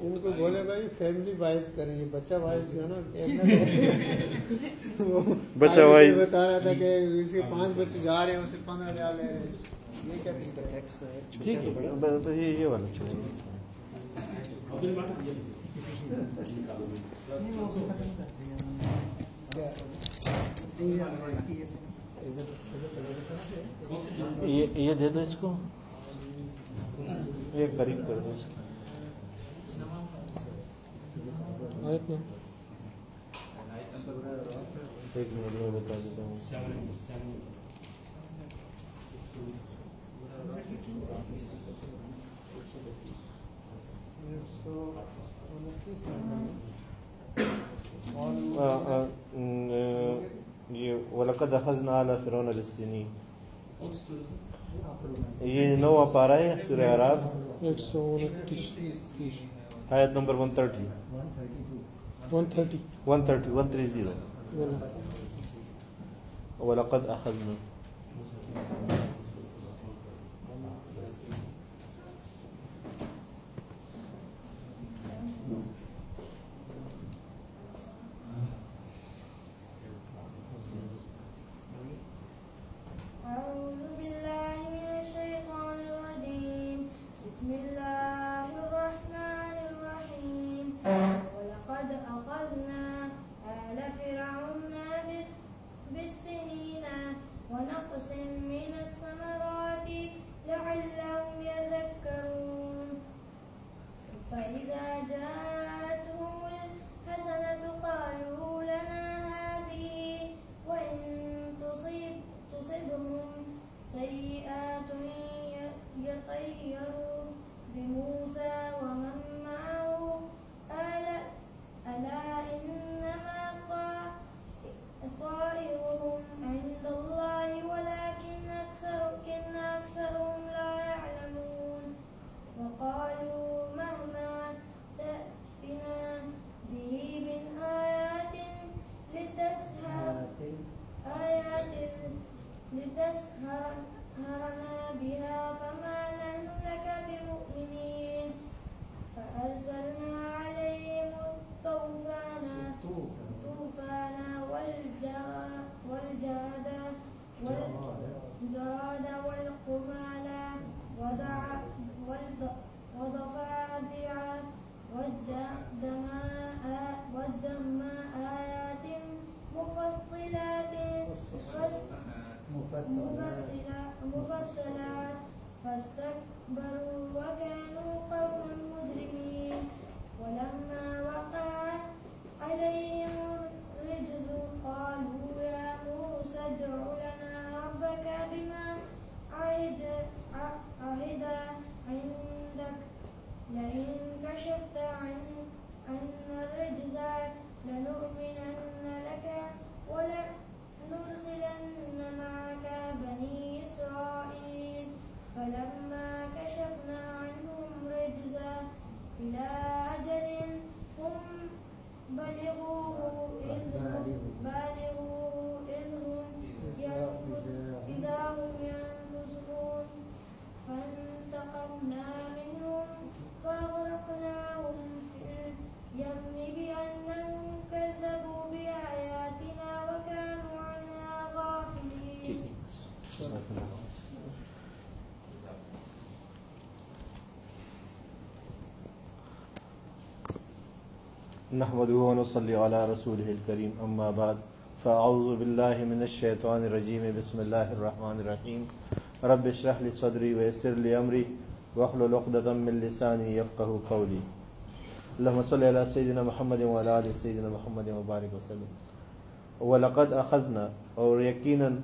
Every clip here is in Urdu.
ان کو بولے بھائی فیملی وائز کریں یہ بچہ وائز جو ہے نا۔ بچہ wise۔ بتا رہا تھا کہ اس کے پانچ بچے جا رہے ہیں اسے پندرہ ریال لے رہے ہیں؟ ٹھیک ہے۔ والا یہ یہ دے دو اس کو۔ یہ قریب کر دو اس کو۔ آیت میں ایک منٹ میں بتا دیتا ہوں ایک سو انتیس نمبر یہ وَلَقَدْ أَخَذْنَا آلَ فِرْعَوْنَ بِالسِّنِينَ۔ یہ نو پارا ہے سورہ عراف ایک سو انتیس آیت نمبر 130 ون تھرٹی 130 130 وَلَقَدْ أَخَذْنَا ولنرسلن معك بني إسرائيل، فلما كشفنا عنهم رجزا إلى أجل هم بلغوه إذ بالغوه إذ هم إذا هم ينكثون فانتقمنا منهم فأغرقناهم نحمده ونصلي على رسوله الكريم. أما بعد، فأعوذ بالله من الشيطان الرجيم. بسم الله الرحمن الرحيم. رب اشرح لي صدري ويسر لي أمري واحلل عقدة من لساني يفقه قولي. اللهم صل على سيدنا محمد وعلى آل سيدنا محمد وبارك وسلم. ولقد أخذنا، اور یقیناً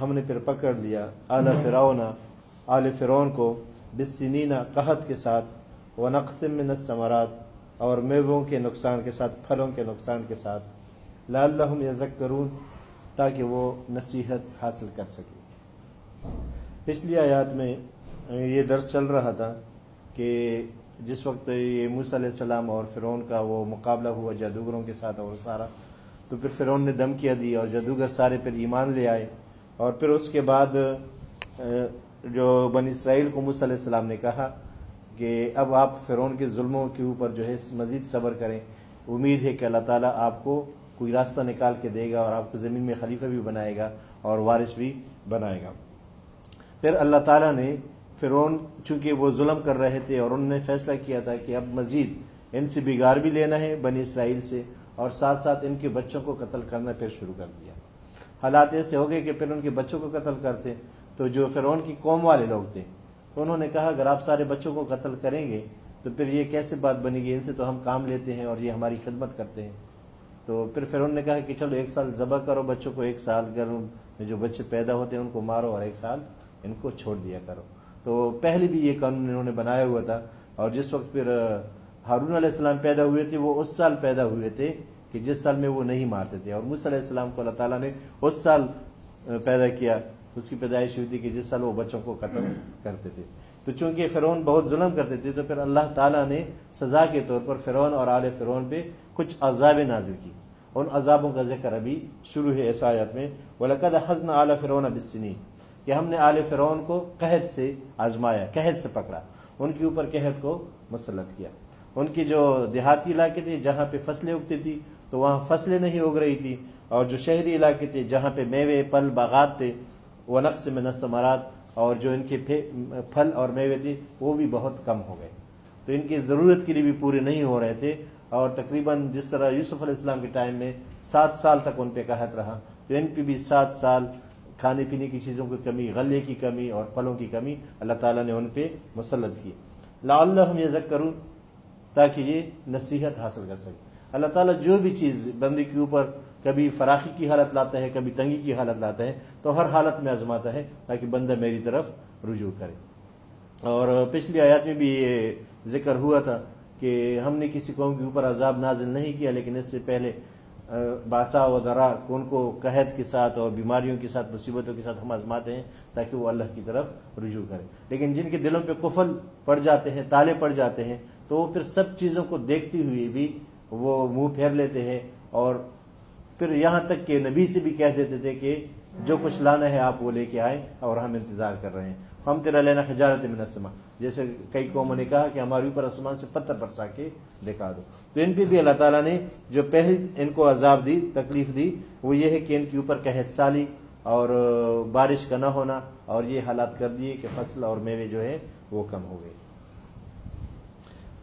ہم نے پھر پکڑ لیا، آل فرعون آل فرعون کو بسنین قحط کے ساتھ، ونقص من الثمرات اور میووں کے نقصان کے ساتھ، پھلوں کے نقصان کے ساتھ، لعلہم یذکرون، تاکہ وہ نصیحت حاصل کر سکے۔ پچھلی آیات میں یہ درس چل رہا تھا کہ جس وقت یہ موسیٰ علیہ السلام اور فرعون کا وہ مقابلہ ہوا جادوگروں کے ساتھ اور سارا، تو پھر فرعون نے دم کیا دی اور جادوگر سارے پھر ایمان لے آئے۔ اور پھر اس کے بعد، جو بنی اسرائیل کو موسیٰ علیہ السلام نے کہا کہ اب آپ فرعون کے ظلموں کے اوپر جو ہے مزید صبر کریں۔ امید ہے کہ اللہ تعالیٰ آپ کو کوئی راستہ نکال کے دے گا اور آپ کو زمین میں خلیفہ بھی بنائے گا اور وارث بھی بنائے گا۔ پھر اللہ تعالیٰ نے فرعون، چونکہ وہ ظلم کر رہے تھے اور انہوں نے فیصلہ کیا تھا کہ اب مزید ان سے بگاڑ بھی لینا ہے بنی اسرائیل سے اور ساتھ ساتھ ان کے بچوں کو قتل کرنا پھر شروع کر دیا۔ حالات ایسے ہو گئے کہ پھر ان کے بچوں کو قتل کرتے تو جو فرعون کی قوم والے لوگ تھے انہوں نے کہا، اگر آپ سارے بچوں کو قتل کریں گے، تو پھر یہ کیسے بات بنے گی ان سے تو ہم کام لیتے ہیں اور یہ ہماری خدمت کرتے ہیں. تو پھر فرعون نے کہا کہ چلو ایک سال ذبح کرو بچوں کو، ایک سال گھر میں جو بچے پیدا ہوتے ہیں ان کو مارو اور ایک سال ان کو چھوڑ دیا کرو۔ تو پہلے بھی یہ قانون انہوں نے بنایا ہوا تھا اور جس وقت پھر ہارون علیہ السلام پیدا ہوئے تھے، وہ اس سال پیدا ہوئے تھے کہ جس سال میں وہ نہیں مارتے تھے۔ اور موسیٰ علیہ السلام کو اللہ تعالیٰ نے اس سال پیدا کیا۔ اس کی پیدائش ہوئی تھی کہ جس سال وہ بچوں کو قتل کرتے تھے۔ تو چونکہ فرعون بہت ظلم کرتے تھے، تو پھر اللہ تعالیٰ نے سزا کے طور پر فرعون اور آل فرعون پہ کچھ عذاب نازل کی۔ ان عذابوں کا ذکر ابھی شروع ہے اس آیت میں۔ وَلَقَدْ حَزْنَ عَلَى فِرْعَوْنَ بِالسِّنِينَ۔ کہ ہم نے آل فرعون کو قحط سے آزمایا، قحط سے پکڑا۔ ان کے اوپر قحط کو مسلط کیا۔ ان کی جو دیہاتی علاقے تھے جہاں پہ فصلیں اگتی تھی تو وہاں فصلیں نہیں اگ رہی تھی اور جو شہری علاقے تھے جہاں پہ میوے پل باغات تھے وہ نقص میں نستمارات اور جو ان کے پھل اور میوے تھے، وہ بھی بہت کم ہو گئے۔ تو ان کی ضرورت کے لیے بھی پورے نہیں ہو رہے تھے۔ اور تقریباً جس طرح یوسف علیہ السلام کے ٹائم میں سات سال تک ان پہ قحط رہا، تو ان پہ بھی سات سال کھانے پینے کی چیزوں کی کمی، غلے کی کمی اور پھلوں کی کمی اللہ تعالیٰ نے ان پہ مسلط کی۔ لا اللہ یہ کروں تاکہ یہ نصیحت حاصل کر سکے اللہ تعالیٰ جو بھی چیز بندی کے اوپر کبھی فراخی کی حالت لاتا ہے کبھی تنگی کی حالت لاتا ہے تو ہر حالت میں آزماتا ہے تاکہ بندہ میری طرف رجوع کرے۔ اور پچھلی آیات میں بھی یہ ذکر ہوا تھا کہ ہم نے کسی قوم کے اوپر عذاب نازل نہیں کیا، لیکن اس سے پہلے باسا و درا کون کو قحط کے ساتھ اور بیماریوں کے ساتھ، مصیبتوں کے ساتھ ہم آزماتے ہیں تاکہ وہ اللہ کی طرف رجوع کرے۔ لیکن جن کے دلوں پہ کفل پڑ جاتے ہیں، تالے پڑ جاتے ہیں، تو وہ پھر سب چیزوں کو دیکھتی ہوئی بھی وہ منہ پھیر لیتے ہیں اور پھر یہاں تک کہ نبی سے بھی کہہ دیتے تھے کہ جو کچھ لانا ہے آپ وہ لے کے آئے اور ہم انتظار کر رہے ہیں۔ ہم تیرا لینا خجارت من السما جیسے کئی قوموں نے کہا کہ ہمارے اوپر آسمان سے پتھر برسا کے دکھا دو۔ تو ان پہ بھی اللہ تعالیٰ نے جو پہلی ان کو عذاب دی، تکلیف دی، وہ یہ ہے کہ ان کے اوپر قحط سالی اور بارش کا نہ ہونا اور یہ حالات کر دیے کہ فصل اور میوے جو ہے وہ کم ہو گئے۔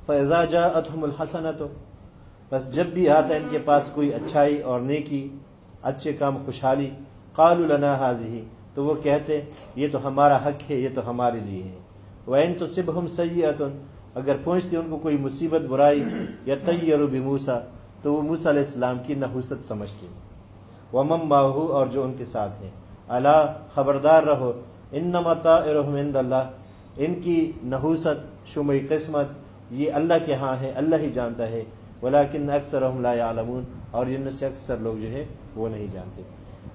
فیضا جا اتحم الحسن تو بس جب بھی آتا ان کے پاس کوئی اچھائی اور نیکی، اچھے کام، خوشحالی قال لنا حاضی تو وہ کہتے، یہ تو ہمارا حق ہے، یہ تو ہمارے لیے ہے۔ وین تو صب ہم اگر پہنچتی ان کو کوئی مصیبت، برائی، یا تیر بھی موسا تو وہ موسا علیہ السلام کی نحوست سمجھتے وہ باہو اور جو ان کے ساتھ ہیں۔ اللہ خبردار رہو۔ ان نمتا عند اللہ ان کی نحوست شمعی قسمت، یہ اللہ کے ہاں ہے، اللہ ہی جانتا ہے۔ ولیکن اکثر لا يعلمون اور ان سے اکثر لوگ جو ہے وہ نہیں جانتے۔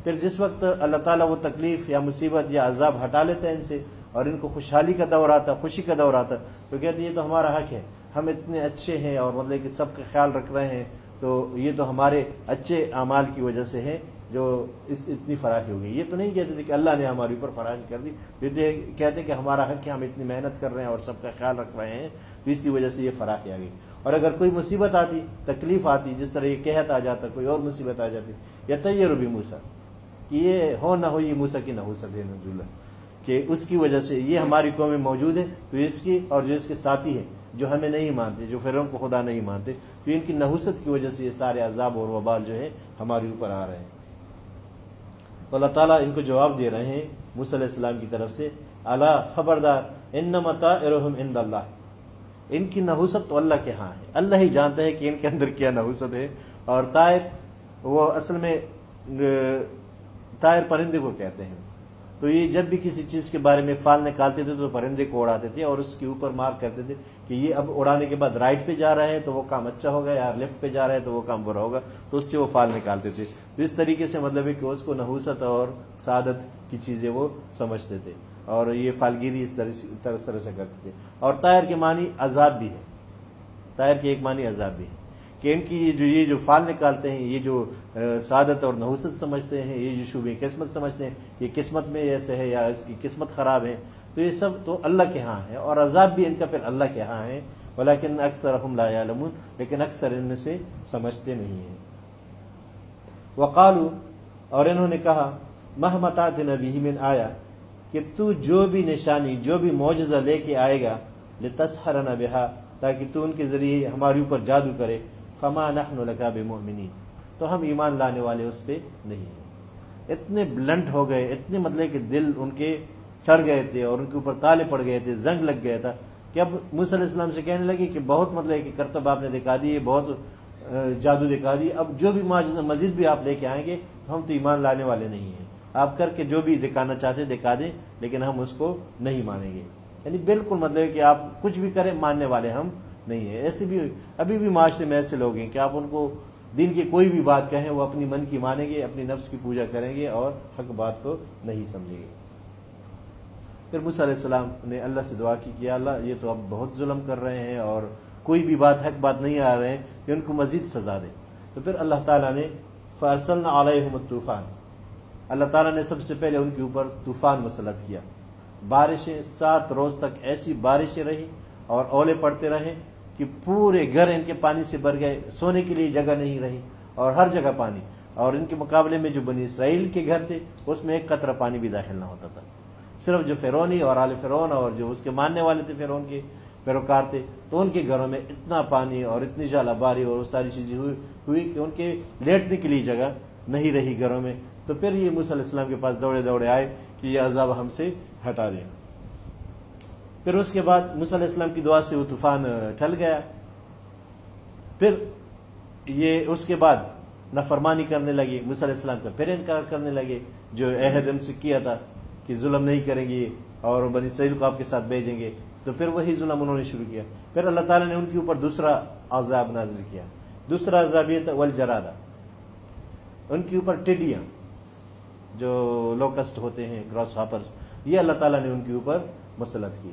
پھر جس وقت اللہ تعالیٰ وہ تکلیف یا مصیبت یا عذاب ہٹا لیتا ہے ان سے، اور ان کو خوشحالی کا دور آتا، خوشی کا دور آتا، تو کہتے ہیں یہ تو ہمارا حق ہے، ہم اتنے اچھے ہیں اور مطلب کہ سب کا خیال رکھ رہے ہیں، تو یہ تو ہمارے اچھے اعمال کی وجہ سے ہے جو اس اتنی فراہی ہو گئی۔ یہ تو نہیں کہتے تھے کہ اللہ نے ہمارے اوپر فراہم کر دی، یہ کہتے کہ ہمارا حق ہے، ہم اتنی محنت کر رہے ہیں اور سب کا خیال رکھ رہے ہیں، تو اسی وجہ سے یہ فراہی آ گئی۔ اور اگر کوئی مصیبت آتی، تکلیف آتی، جس طرح یہ کہت آ جاتا، کوئی اور مصیبت آ جاتی، یا تیر بھی موسا کہ یہ ہو نہ ہو، یہ موسا کی نہ ہو سکے نجولہ کہ اس کی وجہ سے یہ ہماری قوم میں موجود ہے تو اس کی اور جو اس کے ساتھی ہیں، جو ہمیں نہیں مانتے، جو فرعون کو خدا نہیں مانتے، تو ان کی نحوست کی وجہ سے یہ سارے عذاب اور وبال جو ہے ہمارے اوپر آ رہے ہیں۔ تو اللہ تعالیٰ ان کو جواب دے رہے ہیں علیہ السلام کی طرف سے اللہ خبردار ان متا ارحم ان اللہ. ان کی نحوست تو اللہ کے ہاں ہے۔ اللہ ہی جانتا ہے کہ ان کے اندر کیا نحوست ہے۔ اور طائر، وہ اصل میں طائر پرندے کو کہتے ہیں۔ تو یہ جب بھی کسی چیز کے بارے میں فال نکالتے تھے تو پرندے کو اڑاتے تھے اور اس کے اوپر مار کرتے تھے کہ یہ اب اڑانے کے بعد رائٹ پہ جا رہا ہے تو وہ کام اچھا ہوگا یا لیفٹ پہ جا رہا ہے تو وہ کام برا ہوگا۔ تو اس سے وہ فال نکالتے تھے۔ تو اس طریقے سے مطلب ہے کہ اس کو نحوست اور سعادت کی چیزیں وہ سمجھتے تھے۔ اور یہ فالگیری اس طرح طرح سے کرتے تھے۔ اور طائر کے معنی عذاب بھی ہے۔ طائر کی ایک معنی عذاب بھی ہے۔ کہ ان کی جو یہ جو فال نکالتے ہیں، یہ جو سعادت اور نحوست سمجھتے ہیں، یہ جو شعبے قسمت سمجھتے ہیں، یہ قسمت میں ایسے ہے یا اس کی قسمت خراب ہے تو یہ سب تو اللہ کے ہاں ہے اور عذاب بھی ان کا پھر اللہ کے ہاں ہے ولیکن اکثر ہم لا یعلمون، لیکن اکثر ان میں سے سمجھتے نہیں ہیں۔ وقالو اور انہوں نے کہا محمتات نبی من آیا کہ تو جو بھی نشانی، جو بھی معجزہ لے کے آئے گا لتسحرنا بها، تاکہ تو ان کے ذریعے ہمارے اوپر جادو کرے۔ فما نحن لك بمؤمنین تو ہم ایمان لانے والے اس پہ نہیں ہیں۔ اتنے بلنٹ ہو گئے، اتنے مطلب کہ دل ان کے سڑ گئے تھے اور ان کے اوپر تالے پڑ گئے تھے، زنگ لگ گیا تھا۔ کہ اب موسی علیہ السلام سے کہنے لگے کہ بہت مطلب کہ کرتب آپ نے دکھا دی بہت جادو دکھا دی۔ اب جو بھی معجزہ مزید بھی آپ لے کے آئیں گے ہم تو ایمان لانے والے نہیں ہیں۔ آپ کر کے جو بھی دکھانا چاہتے دکھا دیں، لیکن ہم اس کو نہیں مانیں گے۔ یعنی بالکل مطلب کہ آپ کچھ بھی کریں، ماننے والے ہم نہیں ہیں۔ ایسے بھی ابھی بھی معاشرے میں ایسے لوگ ہیں کہ آپ ان کو دن کی کوئی بھی بات کہیں، وہ اپنی من کی مانیں گے، اپنی نفس کی پوجا کریں گے اور حق بات کو نہیں سمجھیں گے۔ پھر موسیٰ علیہ السلام نے اللہ سے دعا کی کہ اللہ، یہ تو اب بہت ظلم کر رہے ہیں اور کوئی بھی بات، حق بات نہیں آ رہے ہیں کہ ان کو مزید سزا دے تو پھر اللہ تعالیٰ نے فارسل علیہم طوفان اللہ تعالیٰ نے سب سے پہلے ان کے اوپر طوفان مسلط کیا۔ بارشیں سات روز تک ایسی بارشیں رہی اور اولے پڑتے رہے کہ پورے گھر ان کے پانی سے بھر گئے، سونے کے لیے جگہ نہیں رہی اور ہر جگہ پانی۔ اور ان کے مقابلے میں جو بنی اسرائیل کے گھر تھے، اس میں ایک قطرہ پانی بھی داخل نہ ہوتا تھا۔ صرف جو فیرونی اور آل فرون اور جو اس کے ماننے والے تھے فیرون کے پیروکار تھے، تو ان کے گھروں میں اتنا پانی اور اتنی جالا باری اور وہ ساری چیزیں ہوئی ہوئی کہ ان کے لیٹنے کے لیے جگہ نہیں رہی گھروں میں۔ تو پھر یہ موسیٰ علیہ السلام کے پاس دوڑے دوڑے آئے کہ یہ عذاب ہم سے ہٹا دیں۔ پھر اس کے بعد موسیٰ علیہ السلام کی دعا سے وہ طوفان ٹھل گیا۔ پھر یہ اس کے بعد نفرمانی کرنے لگی موسیٰ علیہ السلام کا پھر انکار کرنے لگے، جو عہد ان سے کیا تھا کہ ظلم نہیں کریں گے اور بنی اسرائیل کو آپ کے ساتھ بھیجیں گے۔ تو پھر وہی ظلم انہوں نے شروع کیا۔ پھر اللہ تعالیٰ نے ان کے اوپر دوسرا عذاب نازل کیا۔ دوسرا عذاب یہ تھا ولجرادہ ان کے اوپر ٹڈیاں۔ جو لوکسٹ ہوتے ہیں گراس ہاپرس یہ اللہ تعالیٰ نے ان کے اوپر مسلط کی۔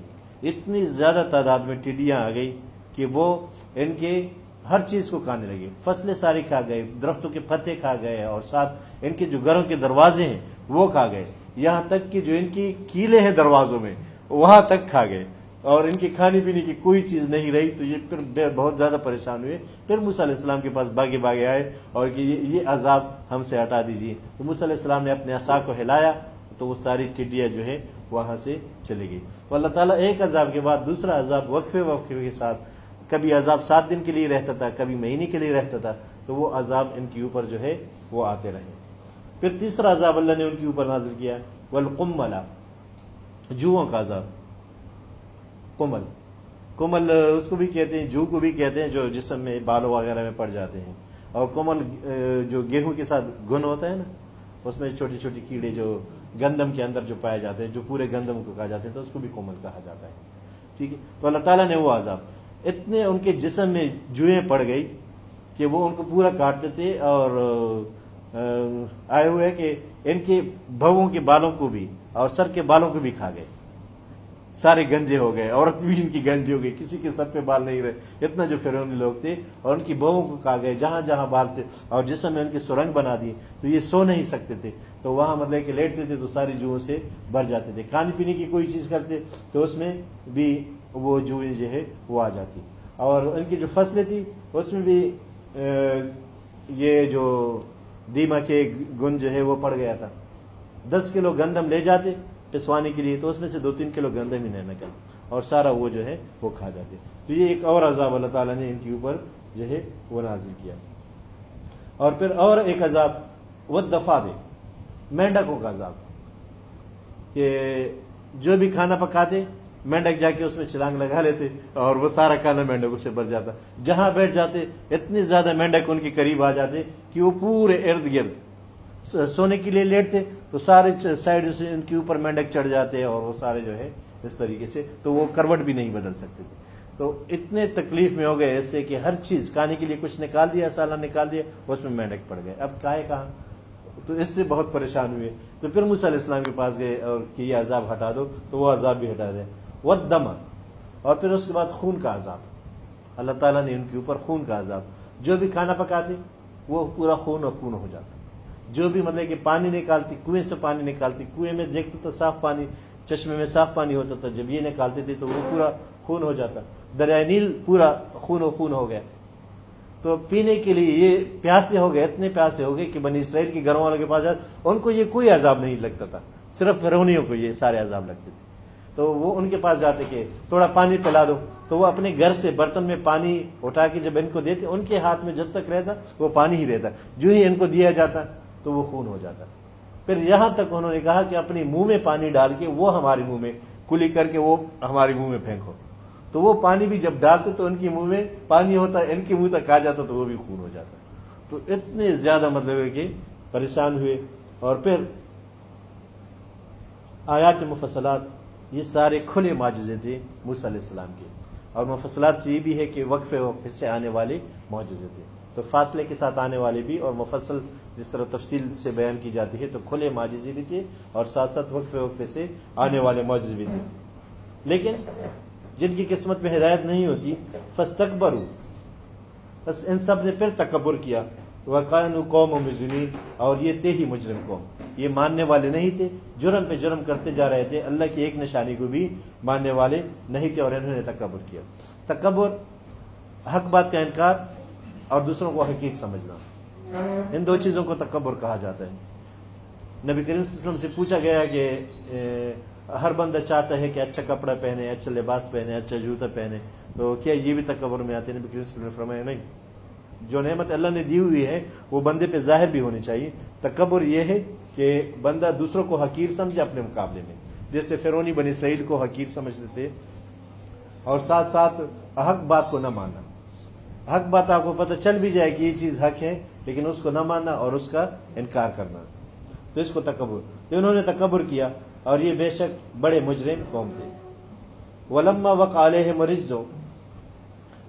اتنی زیادہ تعداد میں ٹڈیاں آ گئی کہ وہ ان کے ہر چیز کو کھانے لگے۔ فصلیں ساری کھا گئے، درختوں کے پتے کھا گئے اور ساتھ ان کے جو گھروں کے دروازے ہیں وہ کھا گئے۔ یہاں تک کہ جو ان کی کیلے ہیں دروازوں میں، وہاں تک کھا گئے۔ اور ان کی کھانے پینے کی کوئی چیز نہیں رہی، تو یہ پھر بہت زیادہ پریشان ہوئے۔ پھر موسیٰ علیہ السلام کے پاس باغے باغے آئے اور کہ یہ عذاب ہم سے ہٹا دیجیے تو موسیٰ علیہ السلام نے اپنے عصا کو ہلایا، تو وہ ساری ٹڈیاں جو ہے وہاں سے چلی گئی تو اللہ تعالیٰ ایک عذاب کے بعد دوسرا عذاب وقفے وقفے کے ساتھ، کبھی عذاب سات دن کے لیے رہتا تھا، کبھی مہینے کے لیے رہتا تھا، تو وہ عذاب ان کے اوپر جو ہے وہ آتے رہے۔ پھر تیسرا عذاب اللہ نے ان کے اوپر نازل کیا والقملا جوؤں کا عذاب۔ کمل کمل اس کو بھی کہتے ہیں، جو کو بھی کہتے ہیں، جو جسم میں بالوں وغیرہ میں پڑ جاتے ہیں۔ اور کمل جو گیہوں کے ساتھ گن ہوتا ہے نا، اس میں چھوٹی چھوٹی کیڑے جو گندم کے اندر جو پائے جاتے ہیں، جو پورے گندم کو کہا جاتے ہیں، تو اس کو بھی کومل کہا جاتا ہے۔ ٹھیک ہے؟ تو اللہ تعالیٰ نے وہ عذاب، اتنے ان کے جسم میں جوئیں پڑ گئی کہ وہ ان کو پورا کاٹتے تھے اور آئے ہوئے کہ ان کے بھووں کے بالوں کو بھی اور سر کے بالوں کو بھی کھا گئے۔ سارے گنجے ہو گئے، عورت بھی ان کی گنجے ہو گئی، کسی کے سر پہ بال نہیں رہے۔ اتنا جو فرونی لوگ تھے اور ان کی بہووں کو کھا گئے جہاں جہاں بال تھے اور جسم میں ان کی سرنگ بنا دی تو یہ سو نہیں سکتے تھے۔ تو وہاں مطلب کہ لیٹتے تھے تو ساری جوہوں سے بھر جاتے تھے۔ کھانے پینے کی کوئی چیز کرتے، تو اس میں بھی وہ جوئیں جو ہے وہ آ جاتی۔ اور ان کی جو فصلیں تھی اس میں بھی یہ جو دیما کے گن جو ہے وہ پڑ گیا تھا۔ دس کلو گندم لے جاتے پسوانے کے لیے تو اس میں سے دو تین کلو گندم ہی نہیں نکل اور سارا وہ جو ہے وہ کھا جاتے تو یہ ایک اور عذاب اللہ تعالیٰ نے ان کے اوپر جو ہے وہ نازل کیا۔ اور پھر اور ایک عذاب وہ دفاع دے مینڈکوں کا عذاب۔ کہ جو بھی کھانا پکاتے مینڈک جا کے اس میں چلانگ لگا لیتے اور وہ سارا کھانا مینڈکوں سے بھر جاتا۔ جہاں بیٹھ جاتے اتنے زیادہ مینڈک ان کے قریب آ جاتے کہ وہ پورے ارد گرد سونے کے لیے لیٹتے تو سارے سائڈ سے ان کے اوپر مینڈک چڑھ جاتے اور وہ سارے جو ہے اس طریقے سے، تو وہ کروٹ بھی نہیں بدل سکتے تھے۔ تو اتنے تکلیف میں ہو گئے ایسے کہ ہر چیز، کھانے کے لیے کچھ نکال دیا سالہ نکال دیا اس میں مینڈک پڑ گئے۔ اب کہاں کہاں؟ تو اس سے بہت پریشان ہوئے۔ تو پھر موسیٰ علیہ السلام کے پاس گئے اور کہ یہ عذاب ہٹا دو، تو وہ عذاب بھی ہٹا دے وہ دم اور پھر اس کے بعد خون کا عذاب۔ اللہ تعالیٰ نے ان کے اوپر خون کا عذاب۔ جو بھی کھانا پکاتے، وہ پورا خون اور خون ہو جاتا۔ جو بھی مطلب کہ پانی نکالتی، کنویں سے پانی نکالتی، کنویں میں دیکھتے تو صاف پانی، چشمے میں صاف پانی ہوتا تھا، جب یہ نکالتے تھے تو وہ پورا خون ہو جاتا، دریائے نیل پورا خون و خون ہو گیا۔ تو پینے کے لیے یہ پیاسے ہو گئے، اتنے پیاسے ہو گئے کہ بنی اسرائیل کے گھروں والوں کے پاس جاتے ان کو یہ کوئی عذاب نہیں لگتا تھا، صرف فرونیوں کو یہ سارے عذاب لگتے تھے۔ تو وہ ان کے پاس جاتے کہ تھوڑا پانی پلا دو۔ تو وہ اپنے گھر سے برتن میں پانی اٹھا کے جب ان کو دیتے، ان کے ہاتھ میں جب تک رہتا، وہ پانی ہی رہتا۔ جو ہی ان کو دیا جاتا تو وہ خون ہو جاتا۔ پھر یہاں تک انہوں نے کہا کہ اپنے منہ میں پانی ڈال کے وہ ہمارے منہ میں کلی کر کے وہ ہمارے منہ میں پھینکو۔ تو وہ پانی بھی جب ڈالتے تو ان کے منہ میں پانی ہوتا، ان کے منہ تک آ جاتا تو وہ بھی خون ہو جاتا۔ تو اتنے زیادہ مطلب ہے کہ پریشان ہوئے۔ اور پھر آیات مفصلات، یہ سارے کھلے معجزے تھے موسیٰ علیہ السلام کے۔ اور مفصلات سے یہ بھی ہے کہ وقفے وقفے سے آنے والے معجزے تھے۔ تو فاصلے کے ساتھ آنے والے بھی اور مفصل جس طرح تفصیل سے بیان کی جاتی ہے تو کھلے معجزے بھی تھے اور ساتھ ساتھ وقفے وقفے سے آنے والے معجزے بھی تھے۔ لیکن جن کی قسمت میں ہدایت نہیں ہوتی فس تکبر بس ان سب نے پھر تکبر کیا۔ وقان قوم و مجرمین اور یہ تھے ہی مجرم قوم۔ یہ ماننے والے نہیں تھے، جرم پہ جرم کرتے جا رہے تھے۔ اللہ کی ایک نشانی کو بھی ماننے والے نہیں تھے اور انہوں نے تکبر کیا۔ تکبر حق بات کا انکار اور دوسروں کو حقیق سمجھنا۔ ان دو چیزوں کو تکبر کہا جاتا ہے۔ نبی کریم صلی اللہ علیہ وسلم سے پوچھا گیا کہ ہر بندہ چاہتا ہے کہ اچھا کپڑا پہنے اچھا لباس پہنے اچھا جوتا پہنے۔ تو کیا یہ بھی تکبر میں آتے ہیں؟ نبی کریم صلی اللہ علیہ وسلم نے فرمایا، نہیں۔ جو نعمت اللہ نے دی ہوئی ہے، وہ بندے پہ ظاہر بھی ہونی چاہیے۔ تکبر یہ ہے کہ بندہ دوسروں کو حقیر سمجھے اپنے مقابلے میں۔ جیسے فرونی بنی اسرائیل کو حقیر سمجھتے تھے اور ساتھ ساتھ حق بات کو نہ ماننا۔ حق بات آپ کو پتہ چل بھی جائے کہ یہ چیز حق ہے، لیکن اس کو نہ ماننا اور اس کا انکار کرنا۔ تو اس کو تکبر۔ تو انہوں نے تکبر کیا اور یہ بے شک بڑے مجرم قوم تھے۔ ولما وق علیہ مرزو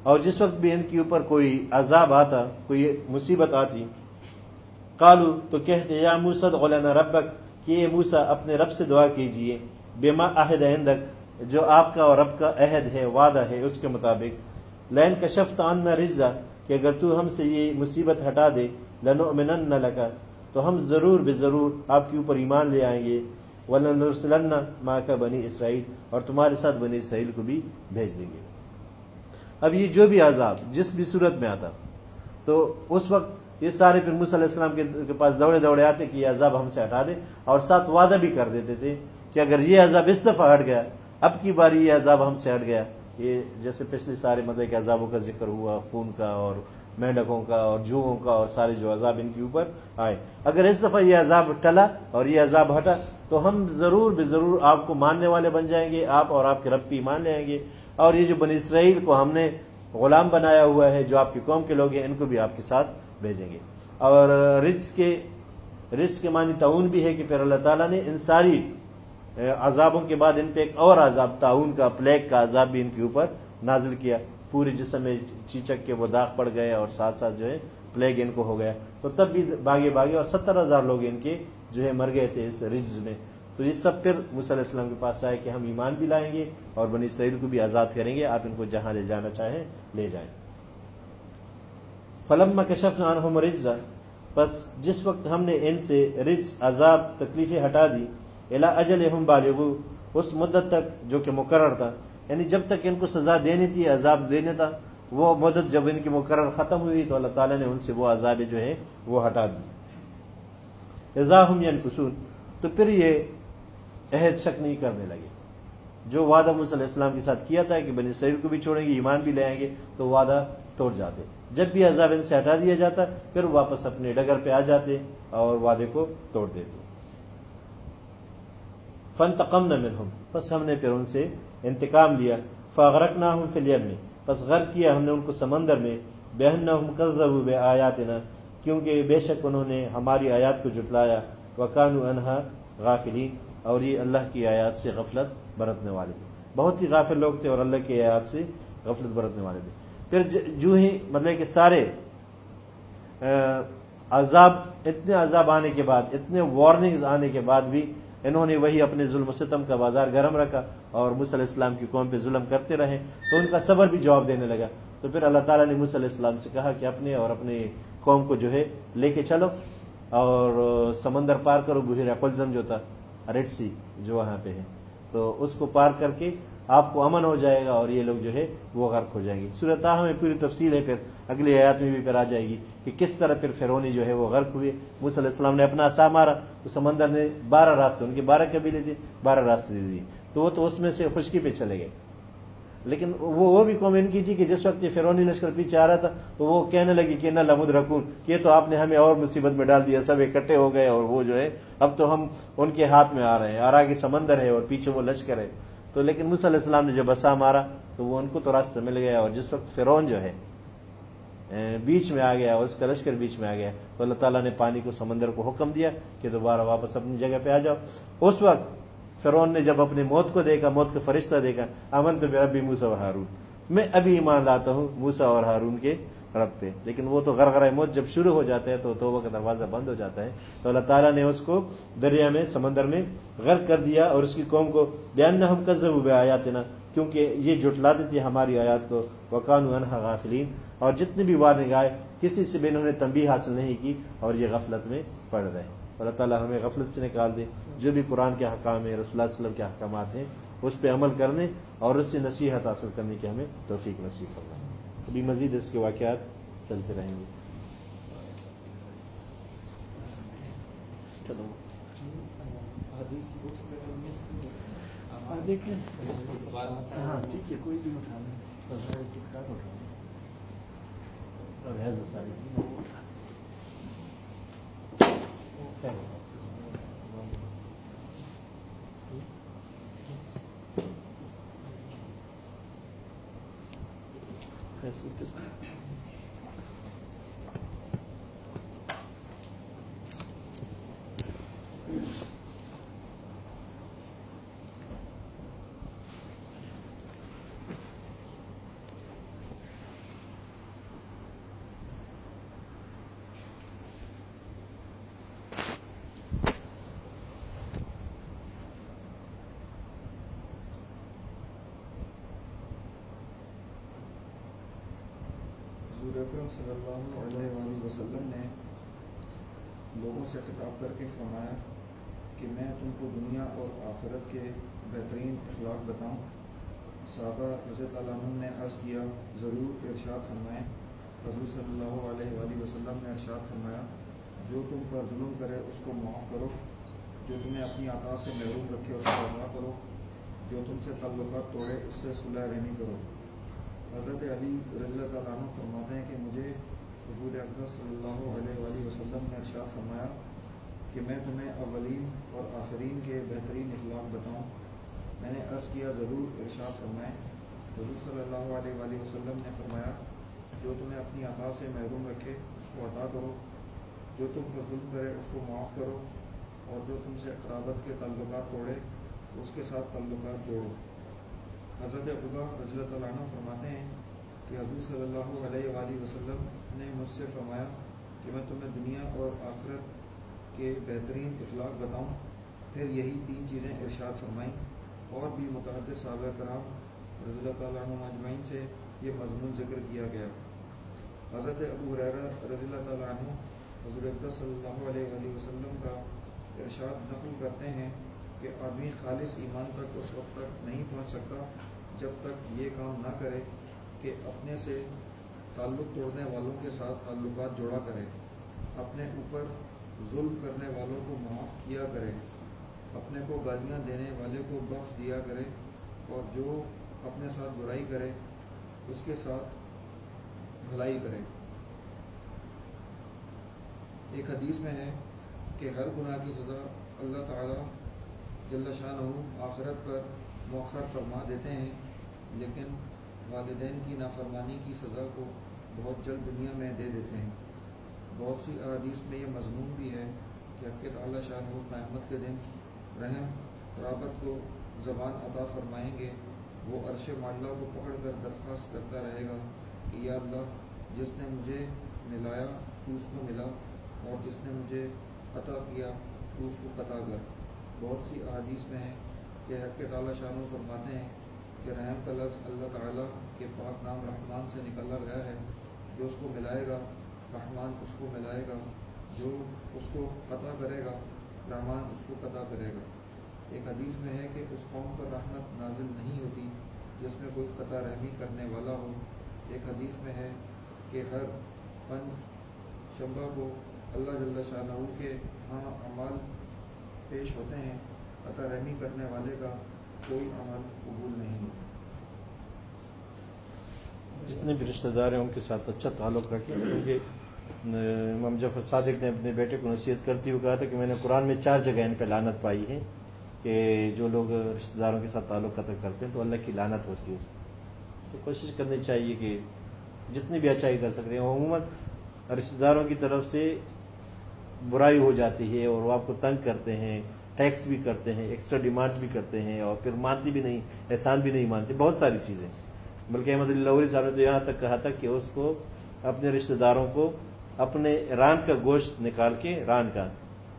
اور جس وقت بھی ان کے اوپر کوئی عذاب آتا، کوئی مصیبت آتی کالو تو کہتے، یا موسد غلنا ربک، کہ یہ موسا اپنے رب سے دعا کیجیے۔ بما عہد عندک، جو آپ کا اور رب کا عہد ہے، وعدہ ہے، اس کے مطابق۔ لین کشفت عنا رزا کہ اگر تو ہم سے یہ مصیبت ہٹا دے، لنؤمنن لکا تو ہم ضرور بے ضرور آپ کے اوپر ایمان لے آئیں گے۔ ولنرسلن ما کا بنی اسرائیل اور تمہارے ساتھ بنی اسرائیل کو بھی بھیج دیں گے۔ اب یہ جو بھی عذاب، جس بھی صورت میں آتا، تو اس وقت یہ سارے پھر موسیٰ علیہ السلام کے پاس دوڑے دوڑے آتے کہ یہ عذاب ہم سے ہٹا دے، اور ساتھ وعدہ بھی کر دیتے تھے کہ اگر یہ عذاب اس دفعہ ہٹ گیا، اب کی باری یہ عذاب ہم سے ہٹ گیا۔ یہ جیسے پچھلے سارے مدعے کے عذابوں کا ذکر ہوا، خون کا اور مینڈکوں کا اور جوؤں کا اور سارے جو عذاب ان کے اوپر آئے۔ اگر اس دفعہ یہ عذاب ٹلا اور یہ عذاب ہٹا، تو ہم ضرور بے ضرور آپ کو ماننے والے بن جائیں گے، آپ اور آپ کے رب پی مان لیں گے۔ اور یہ جو بنی اسرائیل کو ہم نے غلام بنایا ہوا ہے، جو آپ کی قوم کے لوگ ہیں، ان کو بھی آپ کے ساتھ بھیجیں گے۔ اور رچ کے رچ کے معنی تعاون بھی ہے کہ پھر اللہ تعالیٰ نے ان ساری عذابوں کے بعد ان پہ ایک اور عذاب تعاون کا، پلیگ کا عذاب بھی ان کے اوپر نازل کیا۔ پورے جسم میں چیچک کے وہ داغ پڑ گئے اور ساتھ ساتھ جو ہے پلیگ ان کو ہو گیا۔ تو تب بھی باغے باغے اور ستر ہزار لوگ ان کے جو ہے مر گئے تھے اس رجز میں۔ تو یہ سب پھر علیہ السلام کے پاس آئے کہ ہم ایمان بھی لائیں گے اور بنی اسرائیل کو بھی آزاد کریں گے۔ آپ ان کو جہاں لے جانا چاہیں لے جائیں۔ فلم کشف عنہم رجزا بس جس وقت ہم نے ان سے رج عذاب، تکلیفیں ہٹا دی الا اجل ہم بالغو، اس مدت تک جو کہ مقرر تھا۔ یعنی جب تک ان کو سزا دینی تھی، عذاب دینے تھا، وہ مدت جب ان کی مقرر ختم ہوئی تو اللہ تعالیٰ نے ان سے وہ عذاب جو ہے وہ ہٹا دی۔ اضاحم یعنی ینکسون تو پھر یہ عہد شک نہیں کرنے لگے۔ جو وعدہ موسیٰ علیہ السلام کے ساتھ کیا تھا کہ بنی اسرائیل کو بھی چھوڑیں گے، ایمان بھی لے آئیں گے، تو وعدہ توڑ جاتے۔ جب بھی عذاب ان سے ہٹا دیا جاتا، پھر واپس اپنے ڈگر پہ آ جاتے اور وعدے کو توڑ دیتے۔ فن تقم نہ بس ہم نے پھر ان سے انتقام لیا. فاغرک نہ ہوں فلیم میں بس غرق کیا ہم نے ان کو سمندر میں. بہن نہ ہم کر بے آیات نہ کیونکہ بے شک انہوں نے ہماری آیات کو جٹلایا وکان انہا غافلین. اور یہ اللہ کی آیات سے غفلت برتنے والے تھے. بہت ہی غافل لوگ تھے اور اللہ کی آیات سے غفلت برتنے والے تھے. پھر جو ہی مطلب کہ سارے عذاب، اتنے عذاب آنے کے بعد، اتنے وارننگز آنے کے بعد بھی انہوں نے وہی اپنے ظلم و ستم کا بازار گرم رکھا اور علیہ السلام کی قوم پہ ظلم کرتے رہے تو ان کا صبر بھی جواب دینے لگا تو پھر اللہ تعالیٰ نے علیہ السلام سے کہا کہ اپنے اور اپنے قوم کو جو ہے لے کے چلو اور سمندر پار کرو بحیرہ قلزم جو تھا، ریڈ سی جو وہاں پہ ہے۔ تو اس کو پار کر کے آپ کو امن ہو جائے گا اور یہ لوگ جو ہے وہ غرق ہو جائیں گے۔ صورت میں پوری تفصیل ہے، پھر اگلی حیات میں بھی پھر آ جائے گی کہ کس طرح پھر فرونی جو ہے وہ غرق ہوئے۔ موسیٰ علیہ السلام نے اپنا عصا مارا، تو سمندر نے بارہ راستے، ان کے بارہ قبیلے تھے، بارہ راستے دے دیے۔ تو وہ تو اس میں سے خشکی پہ چلے گئے۔ لیکن وہ وہ بھی قوم ان کی تھی کہ جس وقت یہ فرونی لشکر پیچھے آ رہا تھا، تو وہ کہنے لگی کہ نہ لمد رکون، یہ تو آپ نے ہمیں اور مصیبت میں ڈال دیا، سب اکٹھے ہو گئے اور وہ جو ہے، اب تو ہم ان کے ہاتھ میں آ رہے ہیں اور آگے سمندر ہے اور پیچھے وہ لشکر ہے۔ تو لیکن موسیٰ علیہ السلام نے جب بسا مارا تو وہ ان کو تو راستہ مل گیا اور جس وقت فرعون جو ہے بیچ میں آ گیا اور اس کا لشکر بیچ میں آ گیا تو اللہ تعالیٰ نے پانی کو سمندر کو حکم دیا کہ دوبارہ واپس اپنی جگہ پہ آ جاؤ۔ اس وقت فرعون نے جب اپنی موت کو دیکھا، موت کا فرشتہ دیکھا امن تو میرا بھی موسا و ہارون۔ میں ابھی ایمان لاتا ہوں موسا اور ہارون کے رب پہ۔ لیکن وہ تو غرغرہ موت جب شروع ہو جاتا ہے تو توبہ کا دروازہ بند ہو جاتا ہے۔ تو اللہ تعالیٰ نے اس کو دریا میں، سمندر میں غرق کر دیا اور اس کی قوم کو بیان نہ ہم کذب بے آیات نا کیونکہ یہ جٹلاتی تھی ہماری آیات کو۔ وقان انہا غافلین اور جتنے بھی وار نگائے کسی سے بھی انہوں نے تنبیہ حاصل نہیں کی اور یہ غفلت میں پڑ رہے۔ اللہ تعالیٰ ہمیں غفلت سے نکال دے۔ جو بھی قرآن کے حکام ہیں، رسول اللہ علیہ وسلم کے احکامات ہیں، اس پہ عمل کرنے اور اس سے نصیحت حاصل کرنے کی ہمیں توفیق نصیب کرنا ابھی مزید اس کے واقعات چلتے رہیں گے۔ چلو۔ دیکھیں۔ ہاں ٹھیک ہے کوئی بھی اٹھا لیں اب ہے تو ساری حضور اکرم صلی اللہ علیہ وآلہ وسلم نے لوگوں سے خطاب کر کے فرمایا کہ میں تم کو دنیا اور آخرت کے بہترین اخلاق بتاؤں۔ صحابہ رضی اللہ عنہ نے عرض کیا، ضرور ارشاد فرمائیں۔ حضور صلی اللہ علیہ وآلہ وسلم نے ارشاد فرمایا، جو تم پر ظلم کرے اس کو معاف کرو، جو تمہیں اپنی عطا سے محروم رکھے اس کو ادا کرو، جو تم سے تعلقات توڑے اس سے صلح رحمی کرو۔ حضرت علی رضی اللہ تعالیٰ عنہ فرماتے ہیں کہ مجھے حضور اقدس صلی اللہ علیہ وآلہ وسلم نے ارشاد فرمایا کہ میں تمہیں اولین اور آخرین کے بہترین اخلاق بتاؤں۔ میں نے عرض کیا، ضرور ارشاد فرمائیں۔ حضور صلی اللہ علیہ وآلہ وسلم نے فرمایا، جو تمہیں اپنی عطا سے محروم رکھے، اس کو عطا کرو۔ جو تم پر ظلم کرے، اس کو معاف کرو۔ اور جو تم سے قرابت کے تعلقات توڑے، اس کے ساتھ تعلقات جوڑو۔ حضرت عبداللہ رضی اللہ تعالیٰ عنہ فرماتے ہیں کہ حضور صلی اللہ علیہ وآلہ وسلم نے مجھ سے فرمایا کہ میں تمہیں دنیا اور آخرت کے بہترین اخلاق بتاؤں۔ پھر یہی تین چیزیں ارشاد فرمائیں۔ اور بھی متعدد صحابہ کرام رضی اللہ تعالیٰ عنہ مجمعین سے یہ مضمون ذکر کیا گیا۔ حضرت ابو حریرہ رضی اللہ تعالیٰ عنہ حضور اقدس صلی اللہ علیہ وآلہ وسلم کا ارشاد نقل کرتے ہیں کہ آدمی خالص ایمان تک اس وقت تک نہیں پہنچ سکتا جب تک یہ کام نہ کرے کہ اپنے سے تعلق توڑنے والوں کے ساتھ تعلقات جوڑا کرے، اپنے اوپر ظلم کرنے والوں کو معاف کیا کرے، اپنے کو گالیاں دینے والے کو بخش دیا کرے اور جو اپنے ساتھ برائی کرے، اس کے ساتھ بھلائی کرے۔ ایک حدیث میں ہے کہ ہر گناہ کی سزا اللہ تعالیٰ جل شاہ آخرت پر مؤخر فرما دیتے ہیں۔ لیکن والدین کی نافرمانی کی سزا کو بہت جلد دنیا میں دے دیتے ہیں۔ بہت سی احادیث میں یہ مضمون بھی ہے کہ حق تعالیٰ شاہ قیامت کے دن رحم، قرابت کو زبان عطا فرمائیں گے۔ وہ عرش معلّہ کو پکڑ کر درخواست کرتا رہے گا کہ یا اللہ، جس نے مجھے ملایا، تو اس کو ملا، اور جس نے مجھے قطع کیا، تو اس کو قطع کر۔ بہت سی احادیث میں ہے کہ حق تعالیٰ شاہ فرماتے ہیں کہ رحم کا لفظ اللہ تعالیٰ کے پاک نام رحمان سے نکلا گیا ہے، جو اس کو ملائے گا، رحمان اس کو ملائے گا، جو اس کو قطع کرے گا، رحمان اس کو قطع کرے گا۔ ایک حدیث میں ہے کہ اس قوم پر رحمت نازل نہیں ہوتی جس میں کوئی قطع رحمی کرنے والا ہو۔ ایک حدیث میں ہے کہ ہر پن شمبہ کو اللہ جل شاہ کے ہاں عمال پیش ہوتے ہیں، قطع رحمی کرنے والے کا کوئی عمل قبول نہیں ہوتا۔ جتنے بھی رشتہ دار ہیں، ان کے ساتھ اچھا تعلق رکھیں۔ کیونکہ امام جعفر صادق نے اپنے بیٹے کو نصیحت کرتے ہوئے کہا تھا کہ میں نے قرآن میں چار جگہ ان پہ لانت پائی ہے کہ جو لوگ رشتہ داروں کے ساتھ تعلق قطع کرتے ہیں تو اللہ کی لانت ہوتی ہے اس میں تو کوشش کرنی چاہیے کہ جتنی بھی اچھائی کر سکتے ہیں، عموماً رشتہ داروں کی طرف سے برائی ہو جاتی ہے اور وہ آپ کو تنگ کرتے ہیں۔ ٹیکس بھی کرتے ہیں ایکسٹرا ڈیمانڈس بھی کرتے ہیں اور پھر مانتی بھی نہیں، احسان بھی نہیں مانتے بہت ساری چیزیں۔ بلکہ احمد اللہ صاحب نے تو یہاں تک کہا تھا کہ اس کو اپنے رشتہ داروں کو اپنے ران کا گوشت نکال کے، ران کا،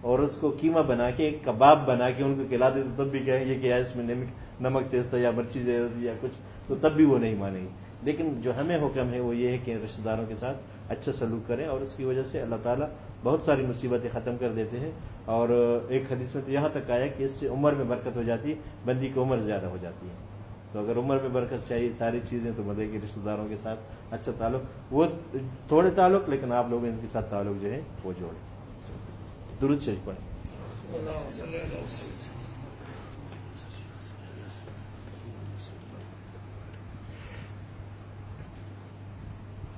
اور اس کو قیمہ بنا کے کباب بنا کے ان کو کھلا دے تو تب بھی کہیں یہ کہ اس میں نمک نمک تیز تھا یا مرچی زیادہ تھی یا کچھ، تو تب بھی وہ نہیں مانیں گے۔ لیکن جو ہمیں حکم ہے وہ یہ ہے کہ رشتہ داروں کے ساتھ اچھا سلوک کریں اور اس کی وجہ سے اللہ تعالیٰ بہت ساری مصیبتیں ختم کر دیتے ہیں۔ اور ایک حدیث میں تو یہاں تک آیا کہ اس سے عمر میں برکت ہو جاتی ہے بندی کی عمر زیادہ ہو جاتی ہے۔ تو اگر عمر میں برکت چاہیے ساری چیزیں تو مدے کے رشتہ داروں کے ساتھ اچھا تعلق، وہ تھوڑے تعلق، لیکن آپ لوگ ان کے ساتھ تعلق جو ہے وہ جوڑیں۔ درست شریف پڑھیں۔